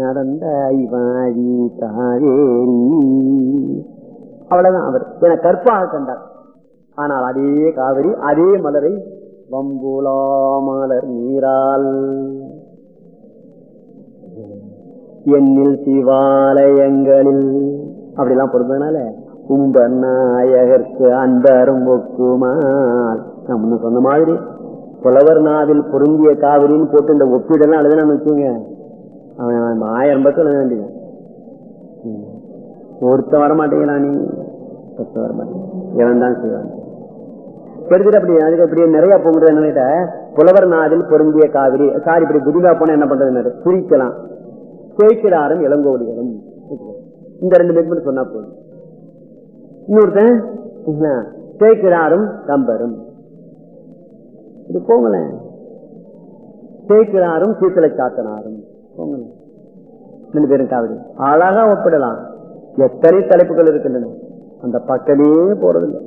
நடந்த ஐவாழி காவேரி அவ்வளவுதான் அவர். என கற்பாக கண்டார். ஆனால் அதே காவிரி அதே மலரை வம்புலா மலர் நீரால். என்னில் சிவாலயங்களில் அப்படிலாம் பொறுத்ததுனால கும்ப நாயகர்க்கு அன்பரும் ஒக்குமார். நான் முன்ன சொன்ன மாதிரி புலவர் நாவில் பொருந்திய காவிரின்னு போட்டு இந்த ஒப்பீடெல்லாம் எழுதுனான்னு வச்சுங்க அவன் ஆயிரம் பக்கம் எழுத வேண்டியது. ஒருத்த வரமாட்டேங்கிறான் நீ. ஒருத்த வரமாட்டேங்க இவன் தான் செய்வான். எடுத்துட்டு அப்படி அதுக்கு நிறைய போகுது என்ன புலவர் நாதில் பொருந்திய காவிரி சாரி இப்படி புதிதா போனா என்ன பண்றது குறிக்கலாம் கேட்கிறாரும் இளங்கோடிகளும் இந்த ரெண்டு பேருக்கு சொன்னா போதும். இன்னொருத்தன் கேட்கிறாரும் கம்பரும். இது போங்களேன். கேட்கிறாரும் சீத்தலை சாத்தனாரும். போங்களேன். ரெண்டு பேரும் காவிரி அழகா ஒப்பிடலாம். எத்தனை தலைப்புகள் இருக்கின்றன. அந்த பக்கமே போறதில்லை.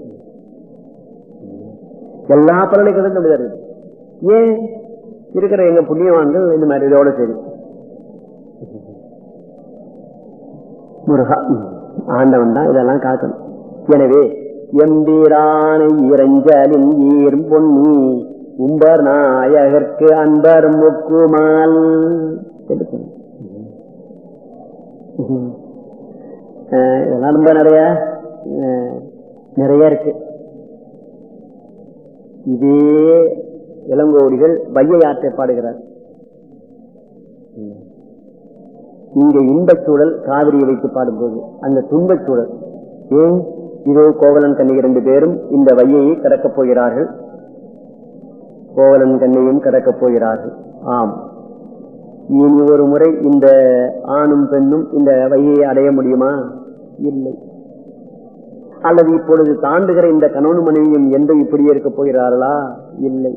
எல்லா பல்கலைக்கழகம் அப்படிதான் இருக்கு ஏன்? இருக்கிற எங்க புண்ணியவான்கள் இந்த மாதிரி இதோட சரி முருகா ஆண்டவன் தான் இதெல்லாம் காக்கணும் எனவே எம்பீரானை இறைஞ்சலின் ஈர் பொன்னி உம்பர் நாயகர்க்கு அன்பர் முக்குமால். இதெல்லாம் ரொம்ப நிறைய நிறைய இருக்கு. இதே இளங்கோடிகள் வையை ஆற்றை பாடுகிறார். இங்க இன்பச் சூழல் காவிரியை வைத்து பாடும்போது அந்த துன்பச் சூழல். ஏன்? இதோ கோவலன் கண்ணி ரெண்டு பேரும் இந்த வையையை கடக்கப் போகிறார்கள். கோவலன் கண்ணையும் கடக்கப் போகிறார்கள். ஆம். இனி ஒரு முறை இந்த ஆணும் பெண்ணும் இந்த வையை அடைய முடியுமா? இல்லை. அல்லது இப்பொழுது தாண்டுகிற இந்த கணவன் மனைவியும் எந்த இப்படியே இருக்க போகிறார்களா? இல்லை.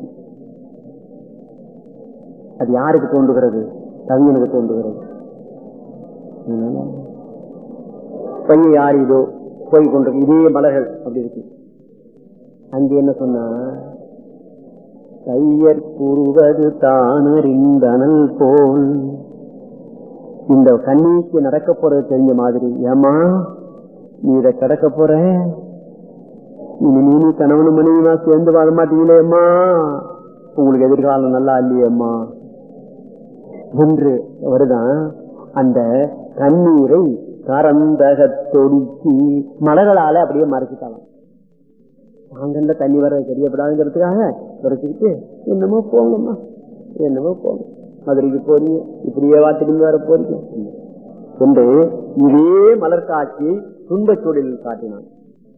அது யாருக்கு தோன்றுகிறது? கவிஞனுக்கு தோன்றுகிறது. பையன் யார் இதோ? போய் கொண்டு இதே மலர்கள் அப்படி இருக்கு. அங்கே என்ன சொன்னா? கையற் கூறுவது தானறிந்தனல் போல். இந்த கண்ணிக்கு நடக்க போறது தெரிஞ்ச மாதிரி ஏமா நீ இதை கடக்க போற? இனி நீ கணவன் மனைவிமா சேர்ந்து வாழ மாட்டீங்களேம்மா உங்களுக்கு எதிர்காலம் நல்லா இல்லையம்மா என்று வருதான் அந்த கண்ணீரை கரந்தகத்தொடுக்கி மலர்களால அப்படியே மறைச்சிட்டாலாம் அங்கண்ட தண்ணி வர தெரியப்படாதுங்கிறதுக்காக குறைச்சிக்கிட்டு என்னமோ போங்கம்மா என்னமோ போங்க. மதுரைக்கு போறீங்க இப்படியேவா திரும்பி வர போறீங்க. என்று இதே மலர் காட்சி துன்பச் சூழலில் காட்டினான்.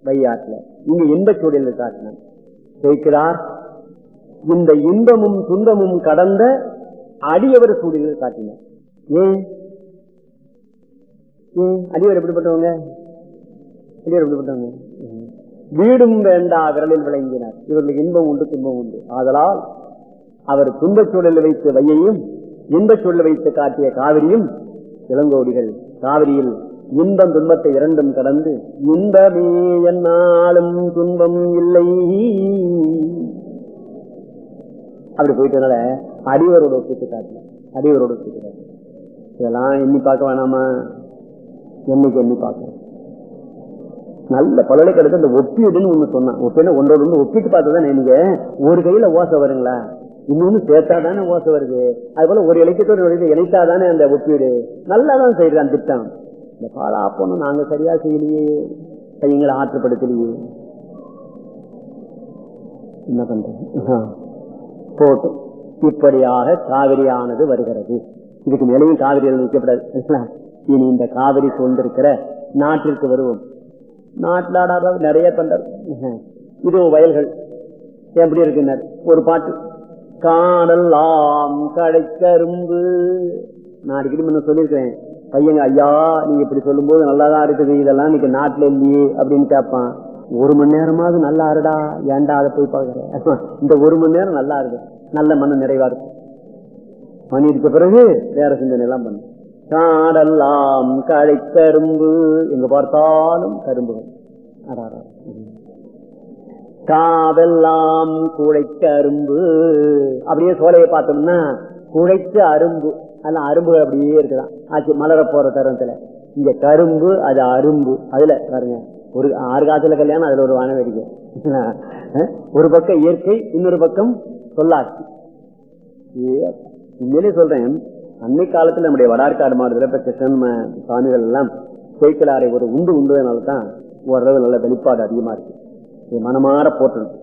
வையாற்றில். இங்கு இன்பச் சூழலில் காட்டினான். கேட்கிறார் இந்த இன்பமும் துன்பமும் கடந்த அடியவர் சூழலில் காட்டினார். ஏன்? அடியவர் எப்படிப்பட்டவங்க? அடியவர் எப்படிப்பட்டவங்க? வீடும் வேண்டா விரலில் விளங்கினார். இவர்களுக்கு இன்பம் உண்டு துன்பம் உண்டு. ஆதலால் அவர் துன்பச் சூழலில் வைத்த வையையும் இன்பச் சூழல் வைத்து காட்டிய காவிரியும் இளங்கோடிகள். காவிரியில் இன்பம் துன்பத்தை இரண்டும் கடந்து இன்பமே என்னாலும் துன்பம் இல்லை. அப்படி போயிட்டனால அடிவரோட ஒப்பிட்டு காட்டின அடிவரோட ஒப்பிட்டு காட்டின இதெல்லாம் எண்ணி பார்க்க வேணாமா? என்னைக்கு எண்ணி பார்க்கணும்? நல்ல பல்கலைக்கழகத்தை அந்த ஒப்பீடுன்னு ஒண்ணு சொன்னான் ஒப்பீடு ஒன்றோடு ஒன்று ஒப்பிட்டு பார்த்தா நீங்க? ஒரு கையில ஓசை வருங்களா? இன்னொன்னு சேர்த்தா தானே ஓசை வருது? அது போல ஒரு இலக்கியத்தோடு இணைத்தாதானே அந்த ஒப்பீடு? நல்லா தான் செய்யறான் திட்டம். இந்த பாலா போனோம் நாங்க சரியா செய்யலையே. எங்களை ஆற்றுப்படுத்தலையே. என்ன பண்றது? போட்டும் இப்படியாக காவிரியானது வருகிறது. இதுக்கு மேலேயும் காவிரி வைக்கப்படாது. இனி இந்த காவிரி சூழ்ந்திருக்கிற நாட்டிற்கு வருவோம். நாட்டில் நிறைய பண்றார் இது வயல்கள். எப்படி இருக்குனர் ஒரு பாட்டு. காணலாம் கடைக்கரும்பு நான் அடிக்கடி முன்ன சொல்லியிருக்கிறேன். பையங்க ஐயா நீங்க இப்படி சொல்லும்போது நல்லாதான் இருக்குது. இதெல்லாம் இன்னைக்கு நாட்டுல இல்லையே அப்படின்னு கேட்பான். ஒரு மணி நேரமாவது நல்லா இருடா. ஏன்டா அதை போய் பாக்குற இந்த ஒரு மணி நேரம் நல்லா இருக்கு. நல்ல மன நிறைவா இருக்கும் மணி இருக்க பிறகு வேற சிந்தனை எல்லாம் பண்ணு காடெல்லாம் கடைக்கரும்பு எங்க பார்த்தாலும் கரும்புகள். காவெல்லாம் குழைக்க அரும்பு. அப்படியே சோலையை பார்த்தோம்னா குழைத்த அரும்பு. அதெல்லாம் அரும்புகள் அப்படியே இருக்கலாம். ஆச்சு மலர போற தருணத்துல. இங்க கரும்பு அது அரும்பு. அதுல பாருங்க. ஒரு ஆறு காலத்துல கல்யாணம் அதுல ஒரு வானவேடிக்கை ஒரு பக்கம் இயற்கை இன்னொரு பக்கம் சொல்லாட்சி ஏ, உண்மையிலே சொல்றேன். அன்னை காலத்துல நம்முடைய வடார்காடு மாவட்டத்தில் இப்ப கிருஷ்ணன் சுவாமிகள் எல்லாம் சேக்கலாரை ஒரு உண்டு உண்டுனால தான் ஓரளவு நல்ல வெளிப்பாடு அதிகமா இருக்கு. மனமாற போட்டணும்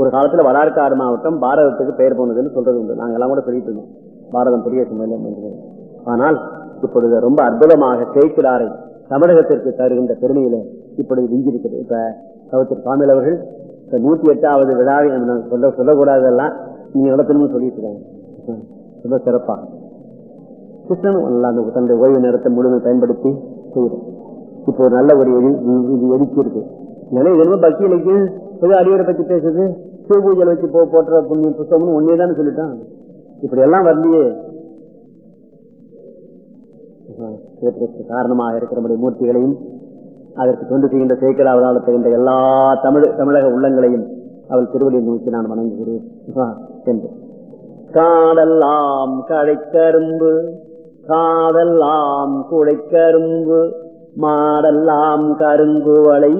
ஒரு காலத்துல வடார்காடு மாவட்டம் பாரதத்துக்கு பெயர் போனதுன்னு சொல்றது உண்டு. நாங்க எல்லாம் கூட சொல்லிட்டு இருந்தோம். பாரதம் பெரிய சுமையில ஆனால் இப்பொழுது ரொம்ப அற்புதமாக சேக்கிலாரை தமிழகத்திற்கு தருகின்ற பெருமையில இப்பொழுது விஞ்சிருக்கிறது இப்ப கவுத்தர் சுவாமிகள் அவர்கள் இப்ப நூத்தி எட்டாவது விழாவை சொல்ல சொல்லக்கூடாதெல்லாம் நீங்க நடத்தணும்னு சொல்லிட்டு இருக்காங்க. ரொம்ப சிறப்பா கிருஷ்ணன் நல்லா அந்த தன்னுடைய ஓய்வு நேரத்தை முழுமை பயன்படுத்தி செய்யறோம் இப்போ ஒரு நல்ல ஒரு எரி இது- எரிச்சிருக்கு ஏன்னா இது பக்தி இலக்கியம் ஏதோ அடிவரை பத்தி பேசுது. சிவ வச்சு போ போட்டுற புண்ணிய புத்தகம்னு ஒன்னே தானே சொல்லிட்டான். இப்படி எல்லாம் வரலையே. காரணமாக இருக்கிற நம்முடைய மூர்த்திகளையும் அதற்கு தொண்டு செய்கின்ற சேக்கலாவதால் தகுந்த எல்லா தமிழ் தமிழக உள்ளங்களையும் அவள் திருவடியை நோக்கி நான் வணங்குகிறேன். என்று. காடெல்லாம் கடைக்கரும்பு காதெல்லாம் குடைக்கரும்பு மாடெல்லாம் கருங்குவளை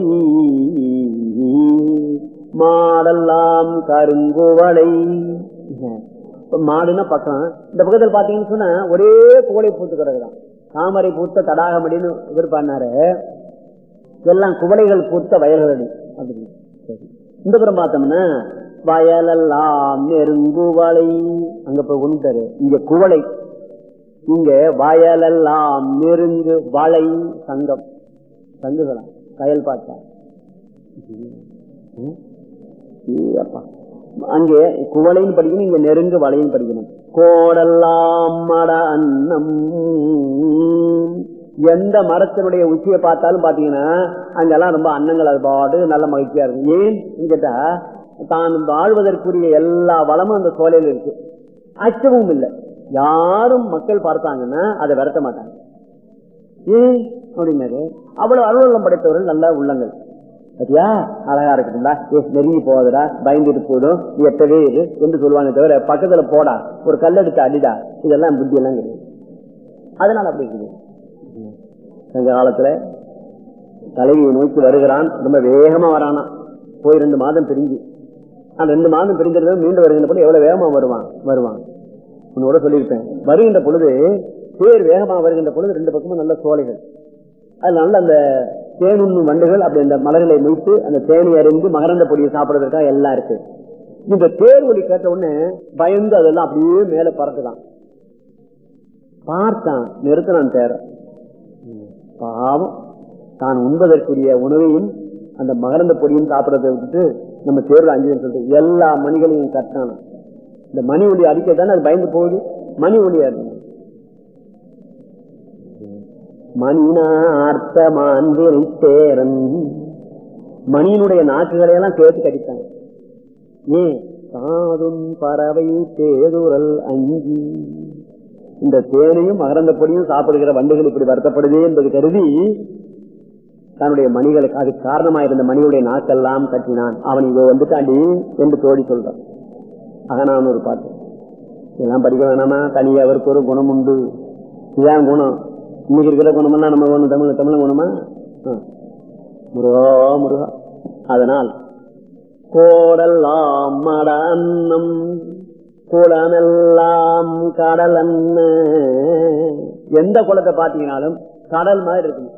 மாடெல்லாம் கருங்குவளை. இப்ப மாடுன்னா பக்கம். இந்த பக்கத்தில் பாத்தீங்கன்னு சொன்னா ஒரே குவளை பூத்து கிடக்குதான். தாமரை பூத்த தடாகமடின்னு இவர் எல்லாம் குவளைகள் பூத்த வயல்களடி அப்படின்னு சரி. இந்த புறம் பார்த்தோம்னா வயலெல்லாம் நெருங்குவலை அங்க போய் கொண்டுட்டாரு இங்க குவளை. இங்க வயலெல்லாம் நெருங்கு வளை சங்கம். சங்குகளாம் வயல் பார்த்தா அங்கே குவளையும் படிக்கணும் இங்க நெருங்கு வளையும் படிக்கணும். கோடெல்லாம் மட அன்னம். எந்த மரத்தினுடைய உச்சியை பார்த்தாலும் பாத்தீங்கன்னா அங்கெல்லாம் ரொம்ப அன்னங்கள் அது பாடு நல்ல மகிழ்ச்சியா இருக்கும். ஏன்? கேட்டா தான் வாழ்வதற்குரிய எல்லா வளமும் அந்த சோலையில் இருக்கு. அச்சமும் இல்லை. யாரும் மக்கள் பார்த்தாங்கன்னா அதை விரட்ட மாட்டாங்க. ஏன்? அப்படின்னாரு. அவ்வளவு அலுவலம் படைத்தவர்கள் நல்ல உள்ளங்கள். பத்தியா? அழகா இருக்குங்களா நெருங்கி போகுதுடா. பயந்துட்டு போதும் நீ எட்டவே இரு என்று சொல்லுவாங்க தவிர பக்கத்துல போடா. ஒரு கல்லெடுத்து அடிடா. இதெல்லாம் புத்தி எல்லாம் கிடையாது. அதனால அப்படி இருக்குது. எங்க காலத்துல தலைவியை நோக்கி வருகிறான். ரொம்ப வேகமா வரானா போய் ரெண்டு மாதம் பிரிஞ்சு. அந்த ரெண்டு மாதம் பிரிஞ்சிருந்தது மீண்டும் வருகின்ற பொழுது எவ்வளவு வேகமா வருவான்? வருவான். உன்னோட சொல்லியிருப்பேன். வருகின்ற பொழுது தேர் வேகமா வருகின்ற பொழுது ரெண்டு பக்கமும் நல்ல சோலைகள். அதனால அந்த தேனுண்ணும் வண்டுகள் அப்படி அந்த மலர்களை மீட்டு அந்த தேனை அறிந்து மகரந்த பொடியை சாப்பிடுறதுக்காக எல்லாம் இருக்கு. இந்த தேர் ஒலி கேட்ட உடனே பயந்து அதெல்லாம் அப்படியே மேல பறக்குதான். பார்த்தான் நிறுத்தினான் தேர. பாவம் தான் உண்பதற்குரிய உணவையும் அந்த மகரந்த பொடியும் சாப்பிடறதை விட்டுட்டு நம்ம தேர்வு அஞ்சு சொல்றது. எல்லா மணிகளையும் கட்டான இந்த மணி ஒளி அடிக்கத்தானே அது பயந்து போகுது? மணி ஒளியா இருக்கு மணினார்த்த மாந்திரி தேரன் மணியினுடைய நாக்குகளை எல்லாம் சேர்த்து கடித்தாங்க ஏன் காதும் பறவை தேதுரல் அஞ்சி. இந்த தேனையும் மகரந்த பொடியும் சாப்பிடுகிற வண்டுகள் இப்படி வருத்தப்படுது என்பது கருதி தன்னுடைய மணிகளுக்கு அது காரணமாயிருந்த மணியுடைய நாக்கெல்லாம் கட்டினான். அவன் இதோ வந்துட்டாண்டி என்று தோழி சொல்றான். அகனான் ஒரு பாட்டு. இதெல்லாம் படிக்க வேணாமா? தனியா அவருக்கு ஒரு குணம் உண்டு. இதான் குணம். இன்னைக்கு இருக்கிற குணமெல்லாம் நம்ம ஒண்ணு தமிழ் தமிழ் குணமா? முருகா முருகா. அதனால் கோடெல்லாம் மட அன்னம் குளமெல்லாம் கடல் அன்ன எந்த குளத்தை பார்த்தீங்கனாலும் கடல் மாதிரி இருக்கும்.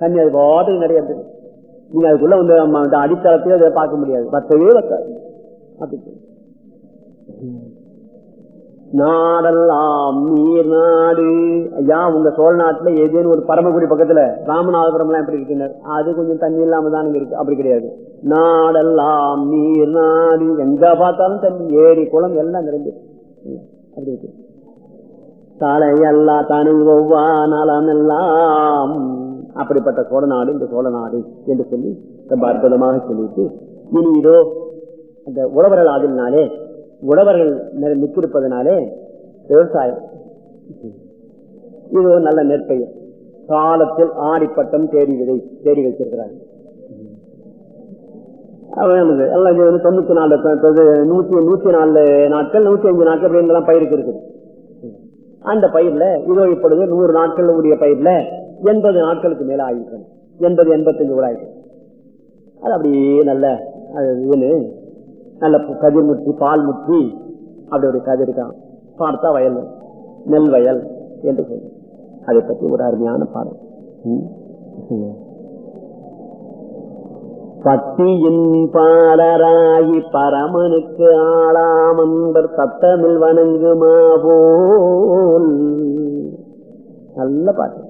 தண்ணி அது பாட்டுக்கு நிறைய இருக்குது நீங்க அதுக்குள்ள வந்து நம்ம அந்த அடித்தளத்தையும் அதை பார்க்க முடியாது. வத்தவே வத்தாது அப்படி நாடெல்லாம் நீர் நாடு ஐயா உங்க சோழ நாட்டுல ஏதேனும் ஒரு பரமக்குடி பக்கத்துல ராமநாதபுரம் எல்லாம் எப்படி இருக்குனர் அது கொஞ்சம் தண்ணி இல்லாம தான் இருக்கு. அப்படி கிடையாது. நாடெல்லாம் நீர் நாடு எங்க பார்த்தாலும் தண்ணி. ஏரி குளம் எல்லாம் நிறைஞ்சு. அப்படி இருக்கு. தலையல்லா தனி ஒவ்வா நலமெல்லாம் அப்படிப்பட்ட சோழ நாடு இந்த சோழ நாடு என்று சொல்லி ரொம்ப அற்புதமாக சொல்லிட்டு இனி இதோ அந்த உழவர்கள் ஆதினாலே உழவர்கள் நிற- விவசாயம். இது ஒரு நல்ல நெற்பயிர் காலத்தில் ஆடிப்பட்டம் தேடி விதை தேடி வச்சிருக்கிறாங்க இது வந்து தொண்ணூத்தி நாலு நூத்தி நூத்தி நாலு நாட்கள் நூத்தி அஞ்சு நாட்கள் அப்படின்னு பயிருக்கு இருக்குது. அந்த பயிர்ல இதோ இப்பொழுது நூறு நாட்கள் உரிய பயிர்ல எண்பது நாட்களுக்கு மேல ஆகிருக்கணும் எண்பது எண்பத்தஞ்சு கூட ஆயிருக்கு அது அப்படியே நல்ல அது இதுன்னு நல்ல கதிர் முற்றி பால் முற்றி அப்படி ஒரு கதிர் பார்த்தா வயல் நெல் வயல் என்று சொல்லும் அதை பற்றி ஒரு அருமையான பாடல். ம். பத்தியின் பாலராகி பரமனுக்கு ஆளாமன்பர் தத்தமிழ் வணங்குமா போல். நல்ல பாட்டு.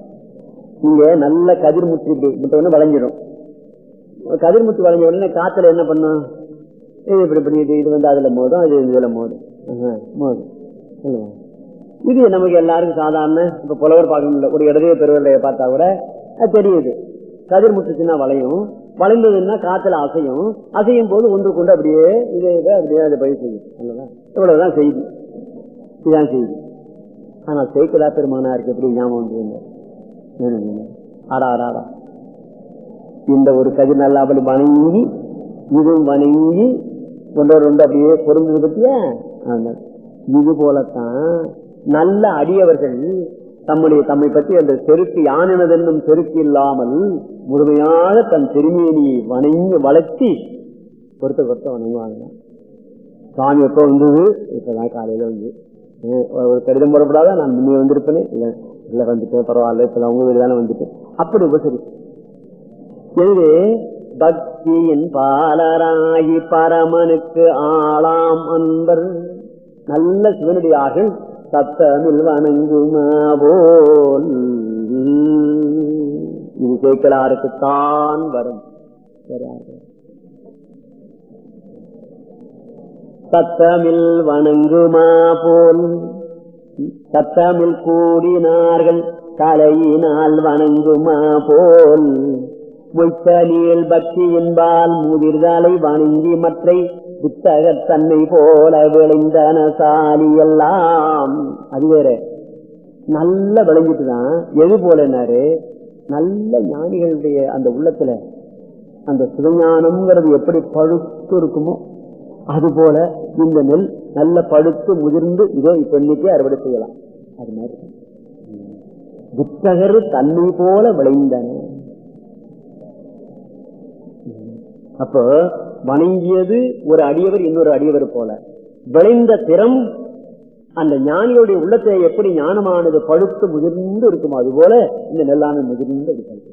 நீங்க நல்ல கதிர் முற்றி முட்டை வளைஞ்சிடும். கதிர் முற்றி வளைஞ்ச உடனே காத்துல என்ன பண்ணும்? இது இப்படி பண்ணிட்டு இது வந்து அதுல மோதும் அது இதுல மோதும். மோதும். இது நமக்கு எல்லாருக்கும் சாதாரண இப்ப புலவர் பார்க்க ஒரு இடதே பெருவரைய பார்த்தா கூட அது தெரியுது. கதிர் முத்துச்சுன்னா வளையும். வளைந்ததுன்னா காத்துல அசையும். அசையும் போது ஒன்று கொண்டு அப்படியே இது இதை அப்படியே அதை பயிர் செய்யும். இவ்வளவுதான் செய்தி. இதுதான் செய்தி. ஆனா சேக்கலா பெருமானாருக்கு எப்படி ஞாபகம் ஆடா இந்த ஒரு கதிர் நல்லா அப்படி வணங்கி இதுவும் வணங்கி ஒன்றோடு ஒன்று அப்படியே பொருந்தது பத்தியா? இது போலத்தான் நல்ல அடியவர்கள் தம்முடைய தம்மை பற்றி அந்த செருக்கு யானினதென்னும் செருக்கு இல்லாமல் முழுமையாக தன் திருமேனியை வணங்கி வளர்த்தி பொறுத்த பொறுத்த வணங்குவாங்க. சாமி எப்போ வந்தது? இப்பதான் காலையில வந்து. ஒரு கடிதம் போடப்படாத? நான் முன்னே வந்திருப்பேனே. இல்லை. இல்ல வந்துட்டேன் பரவாயில்ல இப்ப உங்க வீடு தானே வந்துட்டேன் அப்படி உபசரி எனவே பக்தியின் பாலராகி பரமனுக்கு ஆளாம் அன்பர். நல்ல சிவனடியார்கள் சத்தமில் வணங்குமாவோல். இது கேட்கலாருக்குத்தான் வரும். சத்தமில் வணங்குமா போல் சத்தமிழ் கூடினார்கள் தலையினால் வணங்குமா போல். மொய்த்தலியல் பக்தி என்பால் முதிர்தலை வணங்கி மற்றை புத்தகத் தன்னை போல விளைந்தன சாலி எல்லாம் அது வேற. நல்ல விளைஞ்சிட்டுதான் எது போலனாரு நல்ல ஞானிகளுடைய அந்த உள்ளத்துல அந்த சுதஞானம்ங்கிறது எப்படி பழுத்து இருக்குமோ அது போல இந்த நெல் நல்ல பழுத்து முதிர்ந்து இதோ இப்ப இன்னைக்கு அறுவடை செய்யலாம். அது மாதிரி. புத்தகர் தன்னை போல விளைந்தன. அப்போ வணங்கியது ஒரு அடியவர் இன்னொரு அடியவர் போல. விளைந்த திறம் அந்த ஞானியுடைய உள்ளத்தை எப்படி ஞானமானது பழுத்து முதிர்ந்து இருக்குமோ அது போல இந்த நெல்லானது முதிர்ந்து இருக்கிறது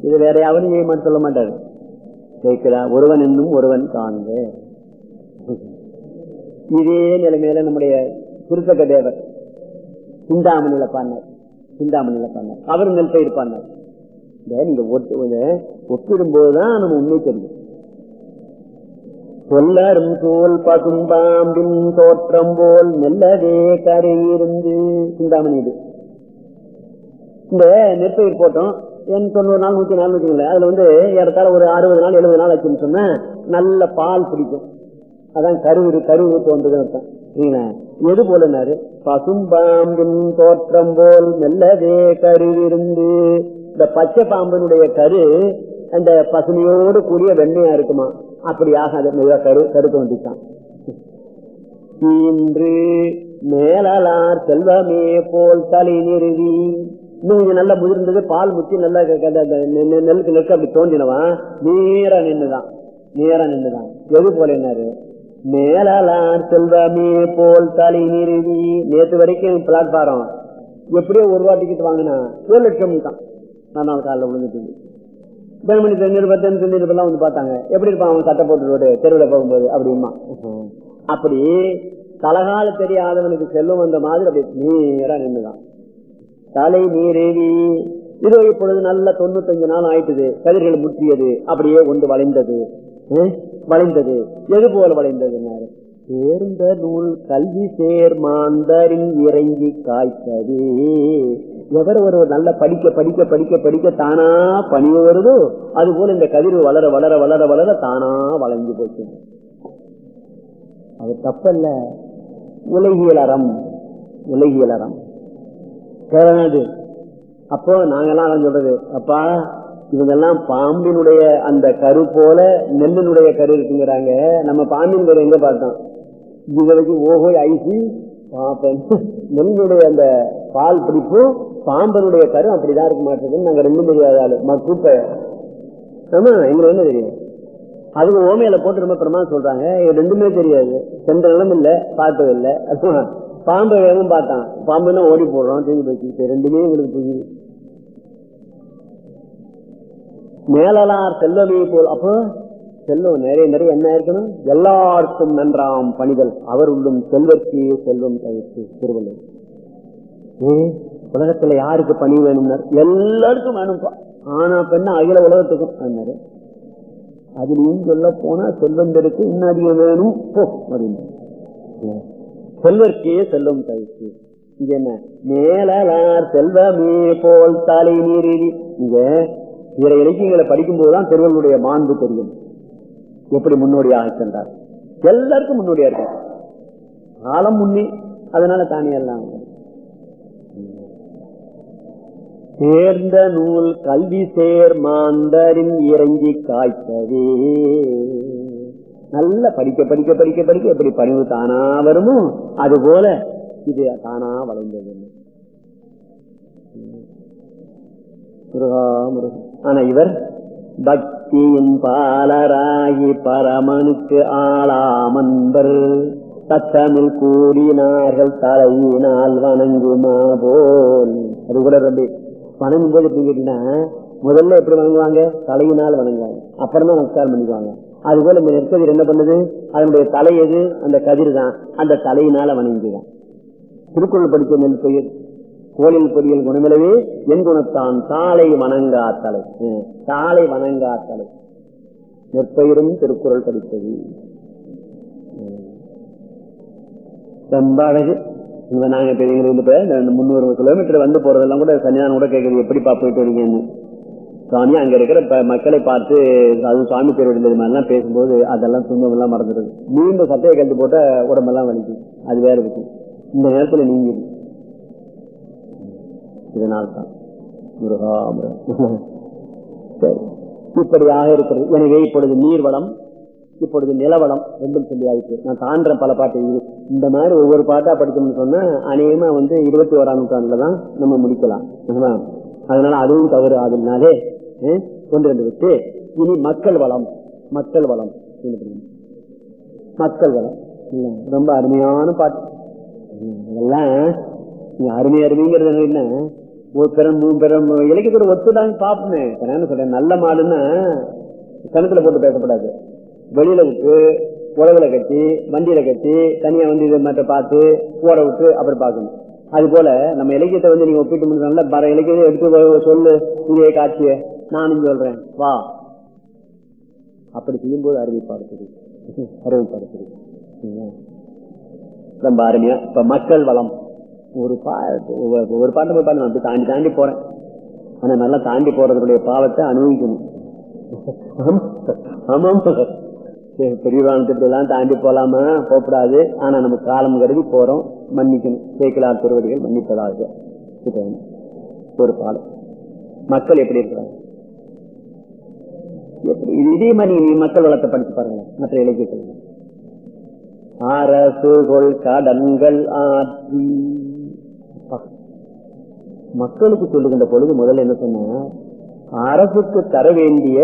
இது வேற யாரும் செய்ய சொல்ல மாட்டாரு கேட்கிறா ஒருவன் என்னும் ஒருவன் காண்க. இதே நிலைமையில நம்முடைய குருத்தக தேவர் சிந்தாமணியில பாடினார். சிந்தாமணியில பாடினார். அவர் நெல் இருப்பார் நீங்க ஒப்பிடும் போதுதான் நம்ம உண்மை தெரியும். சொல்லரும் தோல் பசும்பாம்பின் தோற்றம் போல் மெல்லவே கரையிருந்து சிந்தாமணி இது. இந்த நெற்பயிர் போட்டோம். என் தொண்ணூறு நாள் நூத்தி நாள். வச்சுக்கல அதுல வந்து ஏறத்தாழ ஒரு அறுபது நாள் எழுபது நாள் ஆச்சுன்னு சொன்னா நல்ல பால் பிடிக்கும் அதான் கருவு கருவு தோன்றுதுன்னு எது போலனாரு பசும்பாம்பின் தோற்றம் போல் மெல்லவே கருவிருந்து இந்த பச்சை பாம்பினுடைய கரு அந்த பசுமையோடு கூடிய வெண்மையா இருக்குமா? அப்படியாக அது மெதுவா கரு கருத்து வந்துட்டான். இன்று மேலார் செல்வமே போல் தலை நிறுவி. இன்னும் கொஞ்சம் நல்லா முதிர்ந்தது பால் முத்தி நல்லா நெல்லுக்கு நெருக்கு அப்படி தோன்றினவன் நேரா நின்னுதான். நேரா நின்னுதான். எது போல என்னாரு? மேலார் செல்வமே போல் தலை நிறுவி. நேத்து வரைக்கும் பிளாட்பாரம் எப்படியோ ஒரு ரூபா டிக்கெட் வாங்கினா ஒரு லட்சம் தான். நான் காலைல விழுந்துட்டு பத்து தென்னூறு எல்லாம் வந்து பார்த்தாங்க. எப்படி இருப்பான் அவன் சட்டை போட்டு ரோடு தெருவில் போகும்போது அப்படிமா அப்படி தலகால தெரியாதவனுக்கு செல்வம் வந்த மாதிரி அப்படி நேரா நின்றுதான் தலை நீரேவி இதோ இப்பொழுது நல்ல தொண்ணூத்தஞ்சு நாள் ஆயிட்டுது. கதிர்கள் முற்றியது. அப்படியே ஒன்று வளைந்தது. வளைந்தது. எது போல வளைந்தது சேர்ந்த நூல் கல்வி சேர் மாந்தரின் இறங்கி காய்த்தது. எவர் ஒரு நல்ல படிக்க படிக்க படிக்க படிக்க தானா பணிவு வருதோ அது போல இந்த கதிர் வளர வளர வளர வளர தானா வளைஞ்சு போச்சு. அது தப்பல்ல. உலகியல் அறம் உலகியல் அறம் கேளாது அப்போ நாங்கெல்லாம் சொல்றது. அப்பா இவங்கெல்லாம் பாம்பினுடைய அந்த கரு போல நெல்லினுடைய கரு இருக்குங்கிறாங்க. நம்ம பாம்பின் கரு எங்க பார்த்தோம்? இவங்களுக்கு ஓஹோ ஐசி நெல்லுடைய அந்த பால் பிடிப்பு பாம்பனுடைய கரு அப்படிதான் இருக்க மாட்டேங்குது நாங்க ரெண்டும் தெரியாத ஆளு. மக்கூப்ப ஆமா எங்களுக்கு என்ன தெரியும்? அதுக்கு ஓமையில போட்டு ரொம்ப பிரமாதம் சொல்றாங்க. இது ரெண்டுமே தெரியாது. சென்ற நிலம் இல்லை பார்த்தது இல்ல பாம்பை வேணும் பார்த்தான். பாம்புன்னா ஓடி போடுறோம் தூங்கி போச்சு ரெண்டுமே உங்களுக்கு புரியுது. மேலலார் செல்வமே போல் அப்போ செல்வம் நிறைய நிறைய என்ன இருக்கணும்? எல்லாருக்கும் நன்றாம் பணிதல். அவர் உள்ளும் செல்வர்க்கு செல்வம் தவிர்த்து திருவள்ளுவர் ஏ உலகத்துல யாருக்கு பணி வேணும்னார்? எல்லாருக்கும் வேணும்ப்பா ஆனா பெண்ணா அகில உலகத்துக்கும் அதனாரு அதுலயும் சொல்ல போனா செல்வம் பெருக்கு இன்னும் அதிகம் வேணும். போ அப்படின்னு செல்வர்க்கே செல்வம் தவிர்த்து என்ன? மேலார் செல்வமே போல் தலை நீரிடி இங்க இதை இலக்கியங்களை படிக்கும் போதுதான் திருவள்ளுடைய மாண்பு தெரியும். எப்படி முன்னோடியாக சென்றார்? எல்லாருக்கும் முன்னோடியா இருக்கார். காலம் முன்னே அதனால தானே எல்லாம். சேர்ந்த நூல் கல்வி சேர் மாந்தரின் இறங்கி காய்ப்பதே நல்ல படிக்க படிக்க படிக்க படிக்க எப்படி பணிவு தானா வருமோ அது போல இது தானா வளைந்தது ஆனா இவர் பக்தியின் பாலராகி பரமனுக்கு ஆளாமன்பர். தத்தமிழ் கூறினார்கள் தலையினால் வணங்குமா போல். அது கூட ரொம்ப வணங்கும் போது எப்படி கேட்டீங்கன்னா முதல்ல எப்படி வணங்குவாங்க? தலையினால் வணங்குவாங்க. அப்புறம் தான் நமஸ்காரம் பண்ணிக்குவாங்க. அது போல இந்த நெற்கதிர் என்ன பண்ணுது? அதனுடைய தலை எது? அந்த கதிர் தான் அந்த தலையினால வணங்குதான் திருக்குறள் படிக்கும் என் பெயர். கோலில் பொறியியல் குணமிலவே என் குணத்தான். தாளை வணங்கா தலை. தாளை வணங்கா தலை. நெற்பயிரும் திருக்குறள் படித்தது. ரொம்ப அழகு. இங்க நாங்க பெரியவங்க முன்னூறு கிலோமீட்டர் வந்து போறதெல்லாம் கூட சன்னிதானம் கூட கேட்கறது எப்படிப்பா போயிட்டு வரீங்கன்னு சுவாமி அங்க இருக்கிற மக்களை பார்த்து அது சுவாமி பேர் விடுந்தது மாதிரிலாம் பேசும்போது அதெல்லாம் துன்பம் எல்லாம் மறந்துடுது. நீண்ட சட்டையை கழுத்து போட்ட உடம்பெல்லாம் வலிக்கும் அது வேற இருக்கும் இந்த நேரத்துல நீங்க இதனால்தான். முருகா சரி. இப்படியாக இருக்கிறது. எனவே இப்பொழுது நீர்வளம் இப்பொழுது நிலவளம் ரெண்டும் சொல்லி ஆயிடுச்சு நான் தாண்டேன் பல பாட்டு இது. இந்த மாதிரி ஒவ்வொரு பாட்டா படிக்கணும்னு சொன்னா அநேகமா வந்து இருபத்தி ஓராம் நூற்றாண்டுல தான் நம்ம முடிக்கலாம். அதனால அதுவும் தவறு. ஆகுதுனாலே ஒன்று ரெண்டு விட்டு. இனி மக்கள் வளம். மக்கள் வளம். மக்கள் வளம். ரொம்ப அருமையான பாட்டு. இதெல்லாம் அருமை அருமைங்கிறது என்ன? ஒரு பெரும் மூணு பிறம். இலக்கியத்தோட ஒத்துதான் பார்ப்போமே என்ன சொல்றேன்? நல்ல மாடுன்னா கணத்துல போட்டு பேசப்படாது. வெளியில விட்டு உறவுல கட்டி வண்டியில கட்டி தனியா வந்து இதை மற்ற பார்த்து ஓட விட்டு அப்புறம் பார்க்கணும். அது போல நம்ம இலக்கியத்தை வந்து நீங்க ஒப்பிட்டு முடியல பர இலக்கியத்தை எடுத்து சொல்லு இங்கே காட்சியை. நானும் சொல்றேன் வா. அப்படி செய்யும்போது அறிவிப்பாடுத்துது அறிவிப்பாடுத்துது ரொம்ப அருமையா. இப்ப மக்கள் வளம். ஒரு பா ஒரு பாட்டு போய் பாட்டு நான் தாண்டி தாண்டி போறேன். ஆனா நல்லா தாண்டி போறதுடைய பாவத்தை அனுபவிக்கணும். ஆமாம் பெரியவானத்தை தாண்டி போலாமா? போகக்கூடாது. ஆனா நம்ம காலம் கருதி போறோம். மன்னிக்கணும். சேக்கலார் திருவடிகள் மன்னிப்பதாக. ஒரு பாலம் மக்கள் எப்படி இருக்கிறாங்க? இதே மாதிரி மக்கள் வளத்தை படிச்சு பாருங்க மற்ற இலக்கியத்தில் அரசுகள் கடன்கள் ஆட்சி மக்களுக்கு சொல்லுகின்ற பொழுது முதல்ல என்ன சொன்ன அரசுக்கு தர வேண்டிய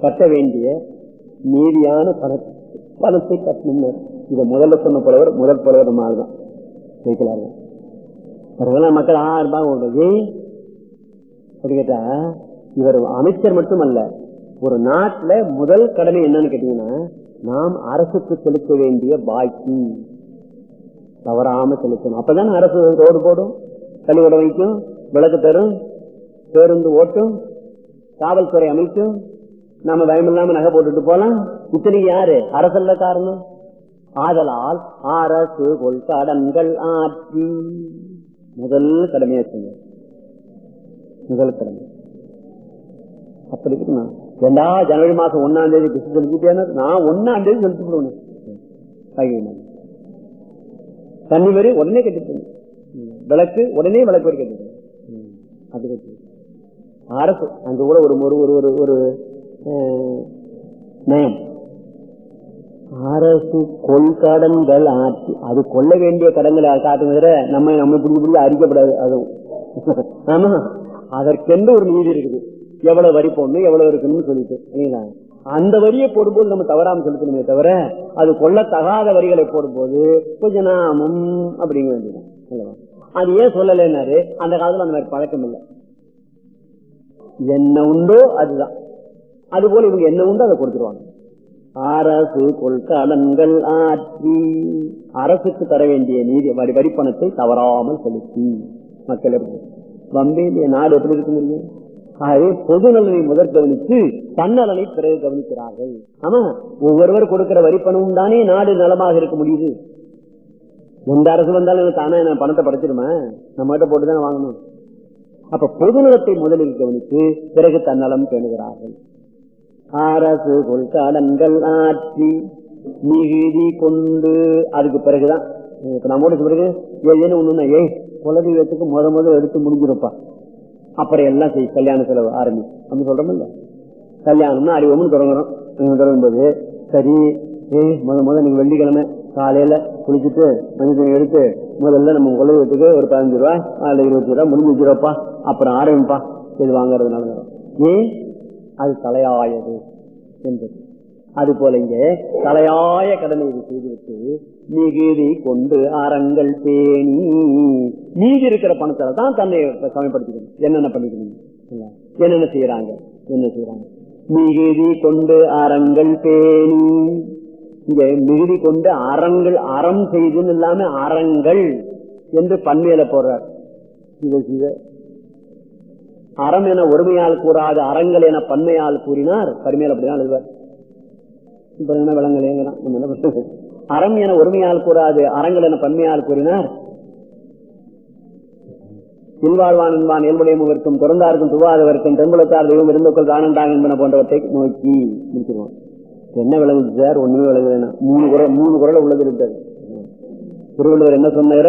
கட்ட வேண்டிய நீதியான பணத்தை பணத்தை கட்டணும் இதை முதல்ல சொன்ன புலவர் முதல் புலவர் மாதிரிதான் ஆள்தான். மக்கள் ஆறு ரூபாய் ஏன் கேட்டா இவர் அமைச்சர் மட்டுமல்ல ஒரு நாட்டுல முதல் கடமை என்னன்னு கேட்டீங்கன்னா நாம் அரசுக்கு செலுத்த வேண்டிய பாக்கி. தவறாம செலுத்தணும். அப்பதானே அரசு ரோடு போடும் பள்ளிக்கூடம் வைக்கும் விளக்கு தரும் பேருந்து ஓட்டும் காவல்துறை அமைக்கும். நாம பயமில்லாம நகை போட்டுட்டு போலாம். இத்தனைக்கு யாரு? அரசல்ல காரணம்? ஆதலால் அரசு கொள் கடன்கள் ஆற்றி. முதல் கடமையா முதல் கடமை. அப்படி இருக்கணும் ரெண்டா ஜனவரி மாசம் ஒன்னாம் தேதி கிறிஸ்து செலுத்திட்டேன்னு நான் ஒன்னாம் தேதி செலுத்தி விடுவேன் தண்ணி வரி உடனே கட்டிட்டு விளக்கு உடனே விளக்கு வரி கட்டிட்டு அது கட்டி அரசு அங்க கூட ஒரு ஒரு ஒரு ஒரு ஒரு நயம். அரசு கொள்கடன்கள் ஆட்சி அது கொள்ள வேண்டிய கடன்களை காட்டுங்கிற நம்ம நம்ம புரிஞ்சு புரிஞ்சு அறிக்கப்படாது அதுவும் ஆமா. அதற்கென்று ஒரு நீதி இருக்குது. எவ்வளவு வரி போடணும் எவ்வளவு இருக்கணும்னு சொல்லிட்டு அந்த வரியை போடும்போது நம்ம தவறாம செலுத்தணுமே தவிர அது கொள்ளத்தகாத வரிகளை போடும்போது கொஞ்ச நாமும் அப்படிங்க வேண்டியதான் அது ஏன் சொல்லலைன்னாரு அந்த காலத்துல அந்த மாதிரி பழக்கம் இல்லை. என்ன உண்டோ அதுதான். அது போல இவங்க என்ன உண்டோ அதை கொடுத்துருவாங்க. அரசு கொள்கலன்கள் ஆற்றி அரசுக்கு தர வேண்டிய நீதி வரி வரிப்பணத்தை தவறாமல் செலுத்தி மக்களுக்கு வம்பேந்திய நாடு எப்படி இருக்குங்க ஆகவே பொது நலனை முதற் கவனித்து தன்னலனை பிறகு கவனிக்கிறார்கள். ஆமா ஒவ்வொருவர் கொடுக்கிற வரிப்பணமும் தானே நாடு நலமாக இருக்க முடியுது. எந்த அரசு வந்தாலும் தானே நான் பணத்தை படைச்சிருமா? நம்ம கிட்ட போட்டுதான் வாங்கணும். அப்ப பொது நலத்தை முதலில் கவனித்து பிறகு தன்னலம் பேணுகிறார்கள். அரசு கொள்கடன்கள் ஆட்சி மிகுதி கொண்டு அதுக்கு பிறகுதான். இப்ப நம்மோட பிறகு ஏதேனும் ஒண்ணு ஏய் குலதெய்வத்துக்கு முத முதல் எடுத்து முடிஞ்சிருப்பா அப்புறம் எல்லாம் செய் கல்யாண செலவு ஆரம்பி அப்படின்னு சொல்றோம்ல கல்யாணம்னா அறிவம்னு தொடங்குறோம். தொடங்கும்போது சரி ஏய் முத முத நீங்க வெள்ளிக்கிழமை காலையில குளிச்சுட்டு மஞ்சள் எடுத்து முதல்ல நம்ம உலகத்துக்கு ஒரு பதினஞ்சு ரூபா அதுல இருபத்தி ரூபா முடிஞ்சு ரூபாப்பா அப்புறம் ஆரம்பிப்பா. இது வாங்கறதுனால ஏன் அது தலையாயது என்று அது போல இங்கே தலையாய கடமை இது செய்துவிட்டு மிகுதி கொண்டு அறங்கள் பேணி மீதி இருக்கிற பணத்தால தான் தன்னை சமயப்படுத்திக்கணும் என்னென்ன பண்ணிக்கணும்? என்னென்ன செய்யறாங்க என்ன செய்யறாங்க மிகுதி கொண்டு அறங்கள் பேணி. இங்க மிகுதி கொண்டு அறங்கள் அறம் செய்துன்னு இல்லாம அறங்கள் என்று பன்மையில போடுறார். இதை அறம் என ஒருமையால் கூறாது அறங்கள் என பன்மையால் கூறினார். கருமையால் அப்படிதான் எழுதுவார். இப்ப என்ன விளங்கலேங்கிறான் நம்ம என்ன பண்றது? அறம் என ஒருமையால் கூறாது அறங்கள் என பன்மையால் கூறினார். பின்வாழ்வான் என்பான் இயல்புடைய முகர்க்கும் பிறந்தாருக்கும் துவாதவர்க்கும் தெம்புலத்தார் தெய்வம் இருந்தோக்கள் தானந்தாங்க என்பன போன்றவற்றை நோக்கி முடிச்சிருவோம். என்ன விளங்குது சார்? ஒண்ணுமே விளங்குதுன்னா மூணு குரல் மூணு குரல் உள்ளது இருக்காது திருவள்ளுவர் என்ன சொன்னார?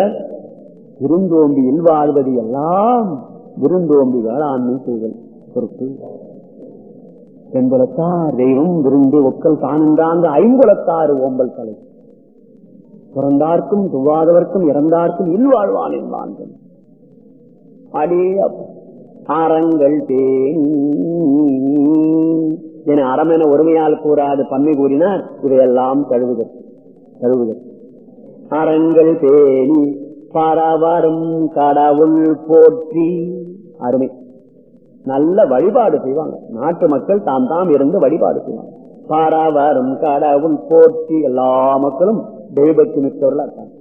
விருந்தோம்பி இல்வாழ்வது எல்லாம் விருந்தோம்பி வேளாண்மை செய்தல் பொறுப்பு. தென்புலத்தார் தெய்வம் விருந்து ஒக்கல் தானந்தாங்க ஐங்குலத்தாறு ஓம்பல் தலை. பிறந்தார்க்கும் துவாதவர்க்கும் இறந்தார்க்கும் இல்வாழ்வான் என்பான் அடே அறங்கள் தேன். என அறம் என ஒருமையால் கூறாது பன்மை கூறினார் இதையெல்லாம் கழுவுதல் கழுவுதல் அறங்கள் தேனி பரவரும் கடவுள் போற்றி அருமை. நல்ல வழிபாடு செய்வாங்க. நாட்டு மக்கள் தாம் தாம் இருந்து வழிபாடு செய்வாங்க. பரவரும் கடவுள் போற்றி எல்லா மக்களும் தெய்வத்து மிக்கவர்களா இருக்காங்க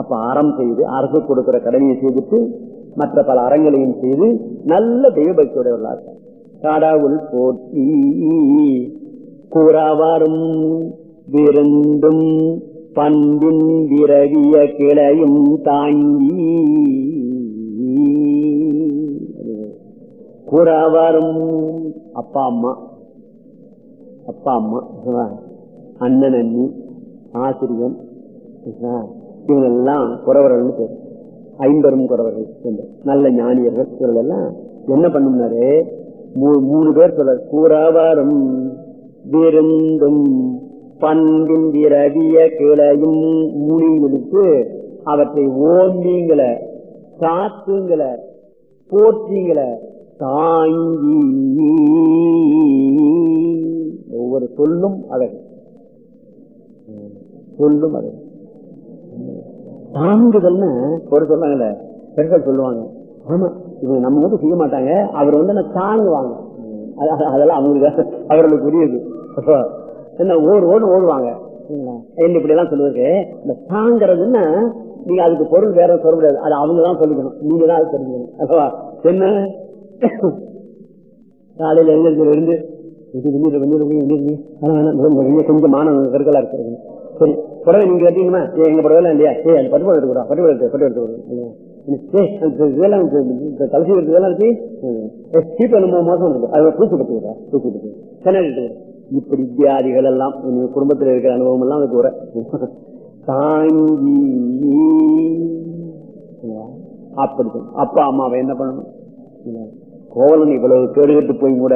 அப்ப அறம் செய்து அரசு கொடுக்கிற கடமையை செய்துட்டு மற்ற பல அறங்களையும் செய்து நல்ல தெய்வபக்தியுடையவர்களா இருக்காங்க கடவுள் போற்றி கூறாவாரும் விருந்தும் பண்பின் விரவிய கிளையும் தாங்கி கூறவரும். அப்பா அம்மா. அப்பா அம்மா அண்ணன் அண்ணி ஆசிரியன் இவங்கெல்லாம் குறவர்கள் பேர். ஐம்பெரும் குறவர்கள் நல்ல ஞானியர்கள். இவர்கள் எல்லாம் என்ன பண்ணுனாரு மூணு பேர் சொல்ற கூறவரும் விருந்தும் பண்பின் விரவிய கிளையும் மூணி விடுத்து அவற்றை ஓம்பிங்களை காத்துங்களை போற்றிங்களை தாங்கி ஒவ்வொரு சொல்லும் அழகு. சொல்லும் அழகு. தாங்குதல்னு ஒரு சொன்னாங்கல்ல பெண்கள் சொல்லுவாங்க. ஆமா இவங்க நம்ம மட்டும் செய்ய மாட்டாங்க. அவர் வந்து என்ன தாங்குவாங்க. அதெல்லாம் அவங்களுக்கு அவர்களுக்கு புரியுது. என்ன ஓடு ஓடு ஓடுவாங்க. என்ன இப்படி எல்லாம் சொல்லுவது இந்த தாங்கிறதுன்னா நீங்க அதுக்கு பொருள் வேற சொல்ல முடியாது. அது அவங்க தான் சொல்லிக்கணும். நீங்க தான் அது தெரிஞ்சுக்கணும். என்ன? காலையில் எழுந்திரத்துல இருந்து கொஞ்சம் மாணவ கற்களா இருக்கிறது சரி புடவை நீங்க கட்டிக்கணுமா? ஏ எங்க புடவை இல்லையா? ஏ அந்த பட்டு எடுத்து கூட பட்டு எடுத்து பட்டு எடுத்து இதெல்லாம் கலசி இதெல்லாம் இருக்கு. சீப்பு நம்ம மோசம் இருக்கு. அதை பூசி பட்டுக்கிறா விடுறா பூசி பட்டு சென்னை இப்படி வியாதிகள் எல்லாம் குடும்பத்தில் இருக்கிற அனுபவம் எல்லாம் அதுக்கு வர தாங்கி அப்படி அப்பா அம்மாவை என்ன பண்ணணும்? கோவலன் இவ்வளவு கேடுகட்டு போய் கூட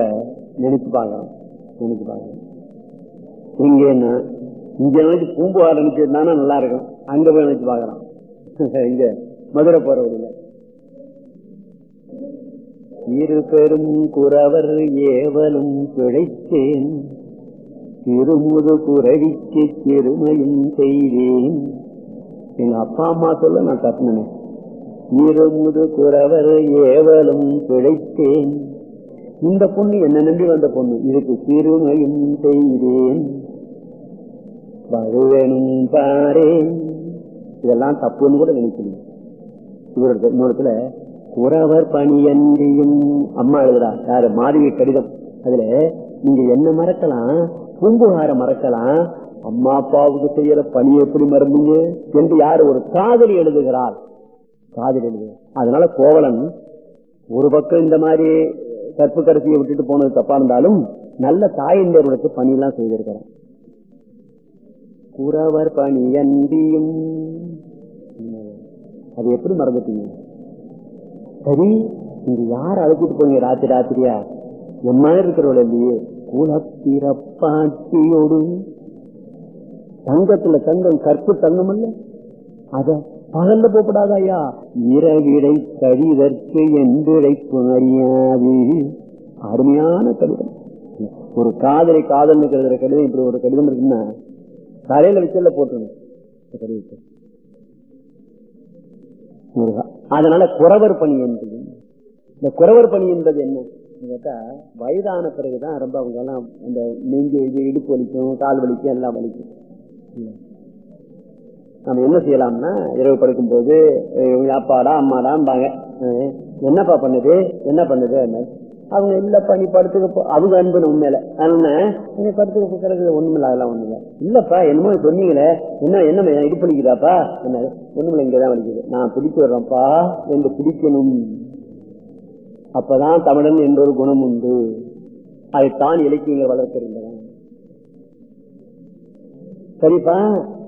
நினைச்சு பார்க்கலாம் நினைச்சு பார்க்கலாம் இங்க என்ன? இங்க நினைச்சு பூம்புகார் நினைச்சிருந்தானா நல்லா இருக்கும். அங்க போய் நினைச்சு பார்க்கலாம். இங்க மதுரை போற வழியில. இரு பெரும் குறவர் ஏவலும் பிழைத்தேன். திருமுது குறவிக்கு சிறுமையும் செய்தேன். எங்க அப்பா அம்மா சொல்ல நான் தப்பினேன் இருமுது குறவர் ஏவலும் பிழைத்தேன். இந்த பொண்ணு என்ன நம்பி வந்த பொண்ணு. இதுக்கு சிறுமையும் செய்தேன். வருவனும் பாரேன். இதெல்லாம் தப்புன்னு கூட நினைக்கணும். இவருடைய இன்னொருத்துல குறவர் பணியன்றியும் அம்மா எழுதுறா யாரு? மாதவி கடிதம். அதுல நீங்க என்ன மறக்கலாம்? பூம்புகார மறக்கலாம். அம்மா அப்பாவுக்கு செய்யற பணி எப்படி மறந்தீங்க? என்று யாரு ஒரு காதலி எழுதுகிறார் காதலி அதனால கோவலன் ஒரு பக்கம் இந்த மாதிரி கற்பு கருத்தியை விட்டுட்டு போனது தப்பா இருந்தாலும் நல்ல தாயின்றவர்களுக்கு பணியெல்லாம் செய்திருக்கிறான். குறவர் பணியன்றியும் அது எப்படி மறந்துட்டீங்க? சரி நீங்க யார் அழைச்சிட்டு போனீங்க ராத்திரி ராத்திரியா? என் மாதிரி இருக்கிறவள் இல்லையே. குலப்பிறப்பாட்சியோடு தங்கத்துல தங்கம் கற்பு தங்கம் அல்ல அத பகல்ல போகப்படாத ஐயா இரவிடை கழிதற்கு என்றழைப்பு அறியாது அருமையான கடிதம். ஒரு காதலை காதல் எழுதுற கடிதம் இப்படி ஒரு கடிதம் இருக்குன்னா தலையில வச்சல போட்டுருணும் கடிதத்தை. அதனால குறவர் பணி என்பது. இந்த குறவர் பணி என்பது என்ன? கேட்டா வயதான பிறகுதான் ரொம்ப அவங்க எல்லாம் இந்த நெஞ்சு இடுப்பு வலிக்கும் கால் வலிக்கும் எல்லாம் வலிக்கும். நம்ம என்ன செய்யலாம்னா இரவு படுக்கும் போது அப்பாடா அம்மாடாம்பாங்க. என்னப்பா பண்ணுது? என்ன பண்ணுது? அவங்க இல்லப்பா நீ படுத்துக்க அவங்க அன்பு உண்மையில. அதனால நீ படுத்துக்க கிடக்குது ஒண்ணுமில்ல அதெல்லாம் ஒண்ணுமில்ல இல்லப்பா என்னமோ சொன்னீங்களே. என்ன என்ன இது பண்ணிக்கிறாப்பா என்ன ஒண்ணுமில்ல இங்கதான் வலிக்குது. நான் பிடிச்சு வர்றேன்ப்பா என்று பிடிக்கணும் அப்பதான் தமிழன் என்ற ஒரு குணம் உண்டு. அதைத்தான் இலக்கியங்கள் வளர்க்கின்றன சரிப்பா?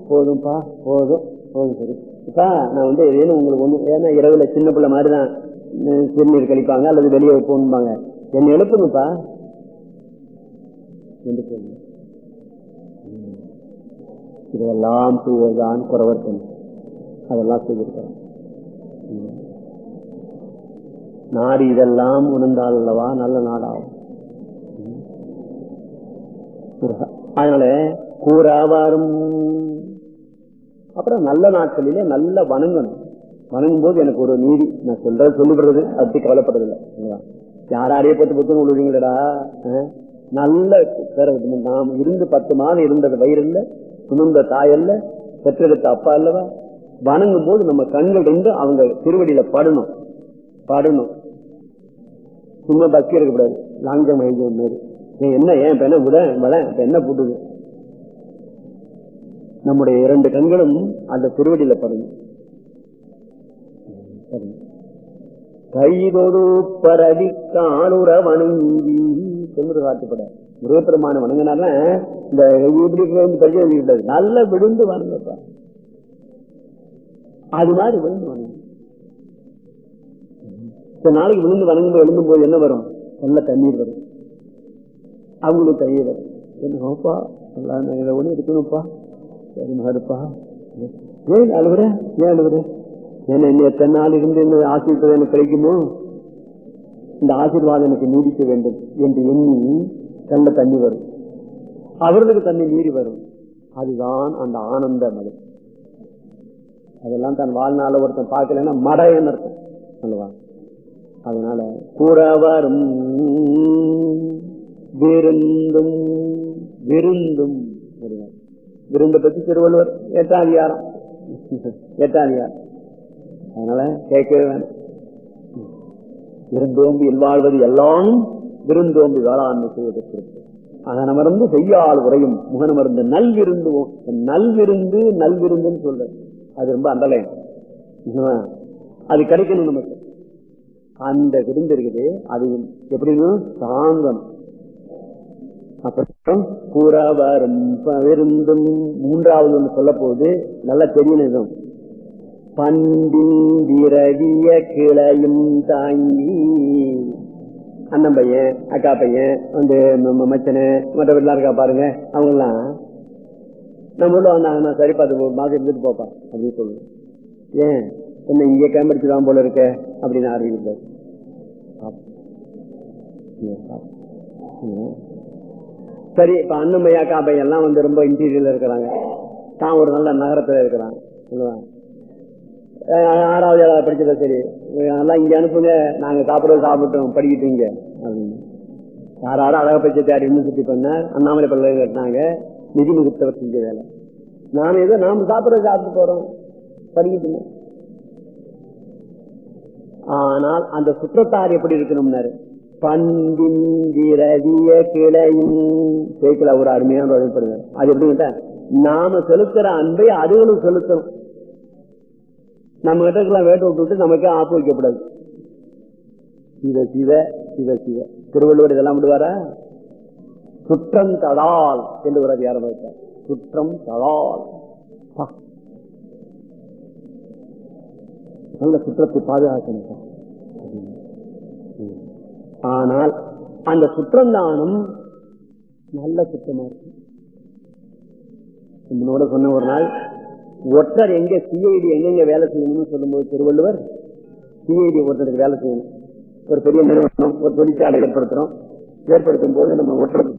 போதும்ப்பா போதும் போதும் சரி. இப்போ நான் வந்து வேணும் உங்களுக்கு ஒன்று ஏன்னா இரவுல சின்ன பிள்ளை மாதிரிதான் சிறுநீர் கழிப்பாங்க அல்லது வெளியே போகணும்பாங்க. என்னை எழுப்புங்கப்பா. என்று சொல்லுங்க இதெல்லாம் செய்வதுதான் குறவர்த்தன் அதெல்லாம் செய்திருக்கிறோம் நாடு இதெல்லாம் உணர்ந்தால் அல்லவா நல்ல நாடாகும். அதனால கூறாவாரும் அப்புறம் நல்ல நாட்களிலே நல்ல வணங்கணும். வணங்கும் போது எனக்கு ஒரு நீதி. நான் சொல்றது சொல்லிவிடுறது. அப்படி கவலைப்படுறதில்லை. யாரையே பத்து பத்து விழுவீங்களடா நல்ல நாம் இருந்து பத்து மாதம் இருந்தது வயிறுல சுமந்த தாயல்ல பெற்றெடுத்த அப்பா அல்லவா? வணங்கும் போது நம்ம கண்கள் இருந்து அவங்க திருவடியில படணும். படணும். சும்மா பக்தி இருக்கக்கூடாது. லாங்கம் ஹைஜம் மாரி என்ன ஏன் இப்ப என்ன விட வள இப்ப என்ன போட்டுது? நம்முடைய இரண்டு கண்களும் அந்த திருவடியில படும். கைதொடு பரவி காலுற வணங்கி சொல்றது காட்டுப்பட முருகப்பெருமான வணங்கினால இந்த இப்படி பரிசு நல்ல விழுந்து வணங்கப்பா. அது மாதிரி விழுந்து வணங்க. நாளைக்கு விழுந்து வணங்கும் எழுந்தும் போது என்ன வரும்? நல்ல தண்ணீர் வரும். அவங்களுக்கு தண்ணீர் வரும். என்னப்பா? எல்லாம் ஒண்ணு இருக்கணும்ப்பா சரிமா இருப்பா ஏன் அழுவுற? ஏன் அழுவுற? ஏன்னா இன்னும் எத்தனை நாள் இருந்து என்ன ஆசீர்வாதம் எனக்கு கிடைக்குமோ இந்த ஆசீர்வாதம் எனக்கு நீடிக்க வேண்டும் என்று எண்ணி கண்ட தண்ணி வரும். அவர்களுக்கு தண்ணி நீடி வரும். அதுதான் அந்த ஆனந்த மலை. அதெல்லாம் தன் வாழ்நாள ஒருத்தன் பார்க்கலன்னா மடையன்னு இருக்கும் சொல்லுவாங்க அதனால கூறவரும் விருந்தும் விருந்தும் விருந்த பற்றி திருவள்ளுவர். எட்டாம் அதிகாரம் எட்டாம் அதிகாரம் அதனால கேட்கவே வேணும். விருந்தோம்பி இல்வாழ்வது எல்லாம் விருந்தோம்பி வேளாண்மை செய்வதற்கு அதனமர்ந்து செய்யாள் உரையும் முகனமர்ந்து நல்விருந்து நல்விருந்து நல்விருந்துன்னு சொல்ற அது ரொம்ப அண்டலைன் அது கிடைக்கணும் நமக்கு. அந்த விருந்து இருக்குது. அது எப்படின்னு சாங்கம். அப்புறம் கூறவரும் விருந்தும் மூன்றாவது ஒன்று சொல்ல போது நல்லா தெரியணும் பண்டின் விரவிய கிளையும் தாங்கி. அண்ணன் பையன் அக்கா பையன் வந்து மச்சனை மற்றவர்களா இருக்கா பாருங்க. அவங்கெல்லாம் நம்ம உள்ள வந்தாங்கன்னா சரி பார்த்து ஒரு மாதம் இருந்துட்டு போப்பா அப்படின்னு சொல்லுவோம். ஏன்? என்ன இங்கே கேம்படிச்சுதான் போல இருக்க அப்படின்னு ஆரம்பிக்கிறார் சரி இப்ப அண்ணமையா காப்பை எல்லாம் வந்து ரொம்ப இன்டீரியர்ல இருக்கிறாங்க. தான் ஒரு நல்ல நகரத்துல இருக்கிறாங்க. ஆறாவது ஏழாவது படிச்சதா சரி. அதெல்லாம் இங்க அனுப்புங்க. நாங்க சாப்பிடுறது சாப்பிட்டோம். படிக்கிட்டு இங்க. அப்படின்னு. யாராரும் அழக பச்சை தேடி யூனிவர்சிட்டி பண்ணார் அண்ணாமலை பல்கலை கட்டினாங்க. நிதி முகத்தவர் செஞ்ச வேலை. நாம ஏதோ நாம சாப்பிடுறது சாப்பிட்டு போறோம். படிக்கிட்டு ஆனால் அந்த சுற்றத்தார் எப்படி இருக்கணும்னாரு? பண்டிந்திரவிய கிளையும் சேர்க்கல ஒரு அருமையான வழிபடுங்க அது எப்படி கேட்டா, நாம செலுத்துற அன்பை அதுகளும் செலுத்தணும். நம்ம கிட்ட இருக்கலாம் வேட்டை விட்டு நமக்கே ஆப்பு வைக்கப்படாது. சிவ சிவ சிவ சிவ. திருவள்ளுவர் இதெல்லாம் விடுவாரா? சுற்றம் தடால் என்று ஒரு அதிகாரம் வைத்தார் சுற்றம் தடால் நல்ல சுற்றத்தை பாதுகாக்கணும். சார். ஆனால் அந்த சுற்றந்தானம் நல்ல சுத்தமா இருக்கு. என்னோட சொன்ன ஒரு நாள் ஒற்றர் எங்க சிஐடி எங்கெங்க வேலை செய்யணும்னு சொல்லும்போது திருவள்ளுவர் சிஐடி ஒருத்தருக்கு வேலை செய்யணும். ஒரு பெரிய நிறுவனம் ஒரு தொழிற்சாலை ஏற்படுத்துறோம். ஏற்படுத்தும் போது நம்ம ஒற்றர்